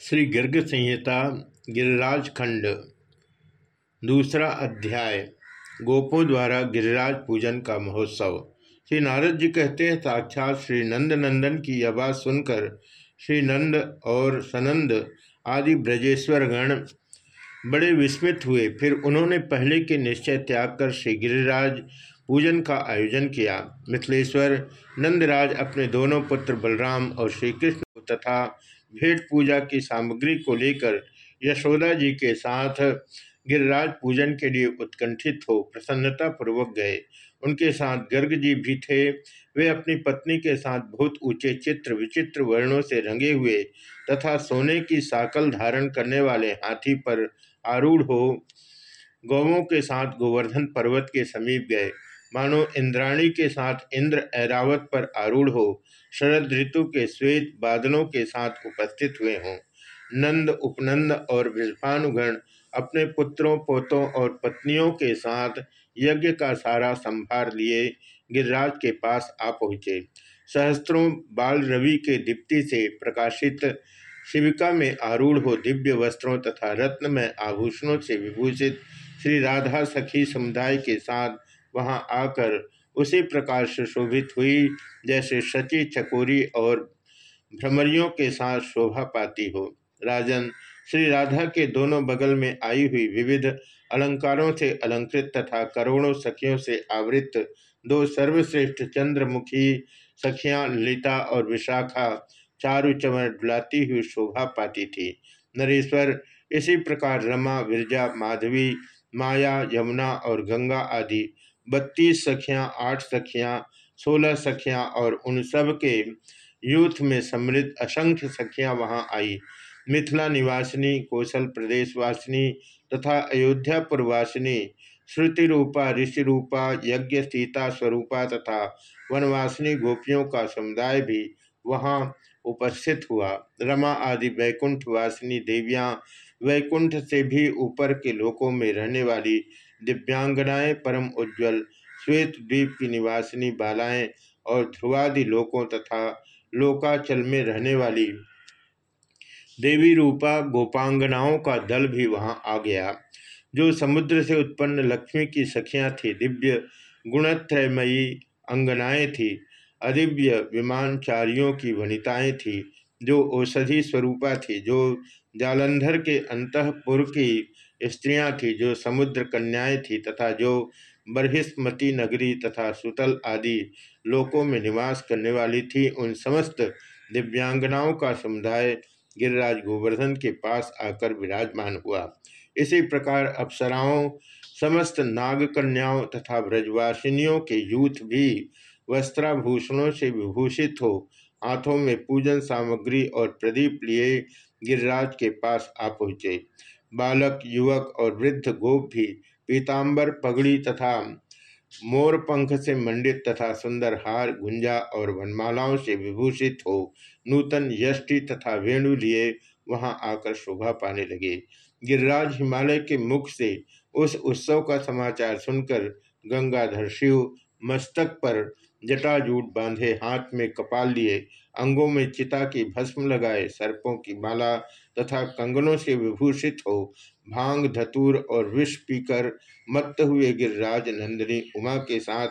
श्री गर्ग संहिता गिरिराज खंड, दूसरा अध्याय, गोपों द्वारा गिरिराज पूजन का महोत्सव। श्री नारद जी कहते हैं, साक्षात श्री नंद नंदन की बात सुनकर श्री नंद और सनंद आदि ब्रजेश्वर गण बड़े विस्मित हुए। फिर उन्होंने पहले के निश्चय त्याग कर श्री गिरिराज पूजन का आयोजन किया। मिथिलेश्वर, नंदराज अपने दोनों पुत्र बलराम और श्री कृष्ण तथा भेंट पूजा की सामग्री को लेकर यशोदा जी के साथ गिरिराज पूजन के लिए उत्कंठित हो प्रसन्नता पूर्वक गए। उनके साथ गर्ग जी भी थे। वे अपनी पत्नी के साथ बहुत ऊँचे चित्र, विचित्र वर्णों से रंगे हुए तथा सोने की साकल धारण करने वाले हाथी पर आरूढ़ हो गौवों के साथ गोवर्धन पर्वत के समीप गए। मानो इंद्राणी के साथ इंद्र ऐरावत पर आरूढ़ हो, शरद ऋतु के श्वेत बादलों के साथ उपस्थित हुए हों। नंद, उपनंद और विल्पानुगण अपने पुत्रों, पोतों और पत्नियों के साथ यज्ञ का सारा संभार लिए गिरिराज के पास आ पहुँचे। सहस्त्रों बाल रवि के दीप्ति से प्रकाशित शिविका में आरूढ़ हो दिव्य वस्त्रों तथा रत्न में आभूषणों से विभूषित श्री राधा सखी समुदाय के साथ वहाँ आकर उसी प्रकार से शोभित हुई, जैसे शची चकोरी और भ्रमरियों के साथ शोभा पाती हो। राजन, श्री राधा के दोनों बगल में आई हुई विविध अलंकारों से अलंकृत तथा करोड़ों सखियों से आवृत दो सर्वश्रेष्ठ चंद्रमुखी सखियाँ ललिता और विशाखा चारु चमर डुलाती हुई शोभा पाती थी। नरेश्वर, इसी प्रकार रमा, विरजा, माधवी, माया, यमुना और गंगा आदि बत्तीस सखियाँ, आठ सखियाँ, सोलह सखियाँ और उन सब के यूथ में समृद्ध असंख्य सखियाँ वहाँ आई। मिथिला निवासिनी कौशल प्रदेशवासिनी तथा अयोध्यापुरवासिनी श्रुति रूपा, ऋषि रूपा, यज्ञ सीता स्वरूपा तथा वनवासिनी गोपियों का समुदाय भी वहाँ उपस्थित हुआ। रमा आदि वैकुंठ वासिनी देवियाँ वैकुंठ से भी ऊपर के लोकों में रहने वाली दिव्यांगनाएँ परम उज्ज्वल, श्वेत द्वीप की निवासिनी बालाएँ और ध्रुवादि लोकों तथा लोकाचल में रहने वाली देवी रूपा गोपांगनाओं का दल भी वहाँ आ गया, जो समुद्र से उत्पन्न लक्ष्मी की सखियाँ थी। दिव्य गुणत्रयमयी अंगनाएँ थी, अदिव्य विमानचारियों की वनिताएँ थी, जो औषधि स्वरूपा थी, जो जालंधर के अंतपुर की स्त्रियाँ थी, जो समुद्र कन्याएँ थी तथा जो बरहिस्मती नगरी तथा सुतल आदि लोकों में निवास करने वाली थी, उन समस्त दिव्यांगनाओं का समुदाय गिरिराज गोवर्धन के पास आकर विराजमान हुआ। इसी प्रकार अप्सराओं, समस्त नाग कन्याओं तथा ब्रजवासिनियों के यूथ भी वस्त्राभूषणों से विभूषित हो, हाथों में पूजन सामग्री और प्रदीप लिए गिरिराज के पास आ पहुँचे। बालक, युवक और वृद्ध गोप भी पीताम्बर पगड़ी तथा मोर पंख से मंडित तथा सुंदर हार, गुंजा और वनमालाओं से विभूषित हो नूतन यष्टि तथा वेणु लिए वहाँ आकर शोभा पाने लगे। गिरिराज हिमालय के मुख से उस उत्सव का समाचार सुनकर गंगाधर शिव मस्तक पर जटाजूट बांधे हाथ में कपाल लिए, अंगों में चिता की भस्म लगाए, सर्पों की माला तथा कंगनों से विभूषित हो, भाँग, धतूर और विष पीकर मत्त हुए गिरिराज नंदिनी उमा के साथ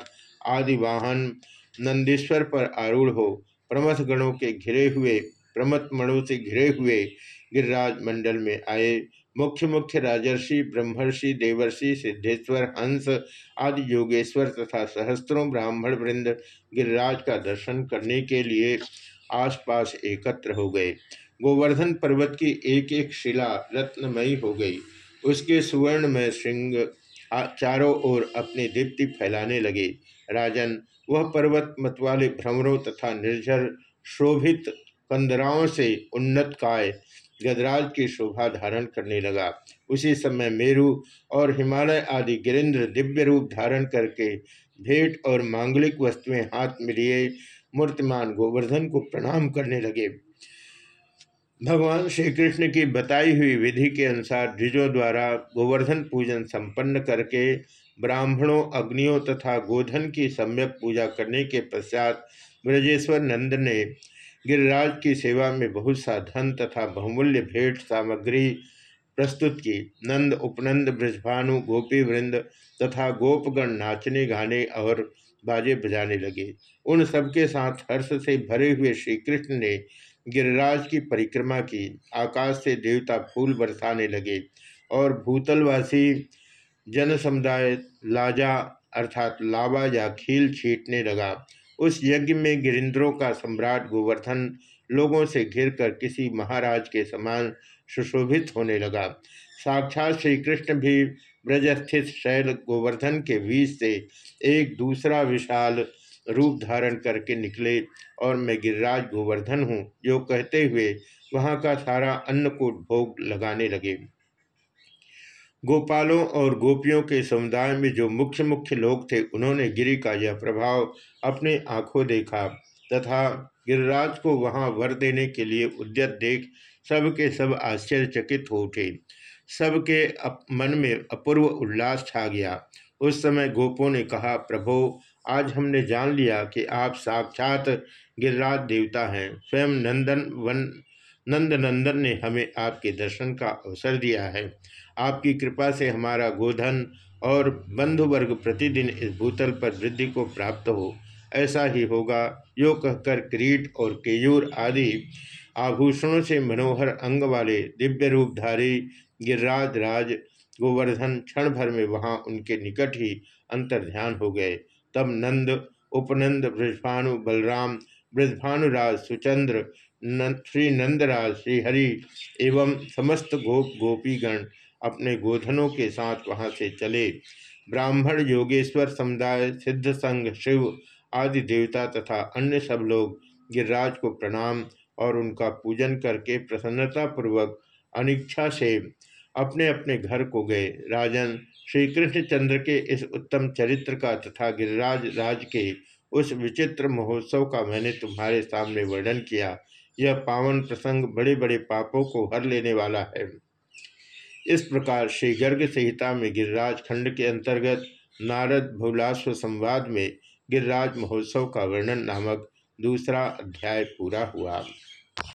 आदि वाहन नंदीश्वर पर आरूढ़ हो, प्रमथ गणों के घिरे हुए, प्रमथ मणों से घिरे हुए गिरिराज मंडल में आए मुख्य मुख्य राजर्षि, ब्रह्मर्षि, देवर्षि, सिद्धेश्वर, हंस आदि योगेश्वर तथा सहस्त्रों ब्राह्मण वृंद गिरिराज का दर्शन करने के लिए आसपास एकत्र हो गए। गोवर्धन पर्वत की एक एक शिला रत्नमयी हो गई। उसके सुवर्ण में श्रृंग चारों ओर अपनी दीप्ति फैलाने लगे। राजन, वह पर्वत मतवाले भ्रमरों तथा निर्जर शोभित कंदराओं से उन्नत काय गजराज की शोभा धारण करने लगा। उसी समय मेरु और हिमालय आदि गिरिंद्र दिव्य रूप धारण करके भेंट और मांगलिक वस्तुएँ हाथ में लिए मूर्तिमान गोवर्धन को प्रणाम करने लगे। भगवान श्री कृष्ण की बताई हुई विधि के अनुसार द्विजों द्वारा गोवर्धन पूजन संपन्न करके ब्राह्मणों, अग्नियों तथा गोधन की सम्यक पूजा करने के पश्चात ब्रजेश्वर नंद ने गिरिराज की सेवा में बहुत सा धन तथा बहुमूल्य भेंट सामग्री प्रस्तुत की। नंद, उपनंद, ब्रजभानु गोपी वृंद तथा गोपगण नाचने, गाने और बाजे बजाने लगे। उन सबके साथ हर्ष से भरे हुए श्री कृष्ण ने गिरिराज की परिक्रमा की। आकाश से देवता फूल बरसाने लगे और भूतलवासी जन समुदाय लाजा अर्थात लावा या खील छीटने लगा। उस यज्ञ में गिरिंद्रों का सम्राट गोवर्धन लोगों से घिरकर किसी महाराज के समान सुशोभित होने लगा। साक्षात श्री कृष्ण भी ब्रजस्थित शैल गोवर्धन के बीच से एक दूसरा विशाल रूप धारण करके निकले और मैं गिरिराज गोवर्धन हूँ जो कहते हुए वहाँ का सारा अन्नकूट भोग लगाने लगे। गोपालों और गोपियों के समुदाय में जो मुख्य मुख्य लोग थे, उन्होंने गिरी का यह प्रभाव अपने आँखों देखा तथा गिरिराज को वहाँ वर देने के लिए उद्यत देख सब के सब आश्चर्यचकित हो उठे। सबके मन में अपूर्व उल्लास छा गया। उस समय गोपों ने कहा, प्रभो, आज हमने जान लिया कि आप साक्षात गिरिराज देवता हैं। स्वयं नंदन वन नंद नंदन ने हमें आपके दर्शन का अवसर दिया है। आपकी कृपा से हमारा गोधन और बंधु वर्ग प्रतिदिन इस भूतल पर वृद्धि को प्राप्त हो। ऐसा ही होगा, यो कहकर क्रीट और केयूर आदि आभूषणों से मनोहर अंग वाले दिव्य रूपधारी गिरिराज राज गोवर्धन क्षण भर में वहाँ उनके निकट ही अंतर ध्यान हो गए। तब नंद, उपनंद ब्रजभानु बलराम ब्रजभानुराज सुचंद्र श्री नंदराज श्रीहरि एवं समस्त गोप गोपीगण अपने गोधनों के साथ वहाँ से चले। ब्राह्मण, योगेश्वर समुदाय, सिद्ध संघ, शिव आदि देवता तथा अन्य सब लोग गिरिराज को प्रणाम और उनका पूजन करके प्रसन्नता पूर्वक अनिच्छा से अपने अपने घर को गए। राजन श्री कृष्णचंद्र के इस उत्तम चरित्र का तथा गिरिराज राज के उस विचित्र महोत्सव का मैंने तुम्हारे सामने वर्णन किया। यह पावन प्रसंग बड़े बड़े पापों को हर लेने वाला है। इस प्रकार श्री गर्ग संहिता में गिरिराज खंड के अंतर्गत नारद भूलाश्व संवाद में गिरिराज महोत्सव का वर्णन नामक दूसरा अध्याय पूरा हुआ।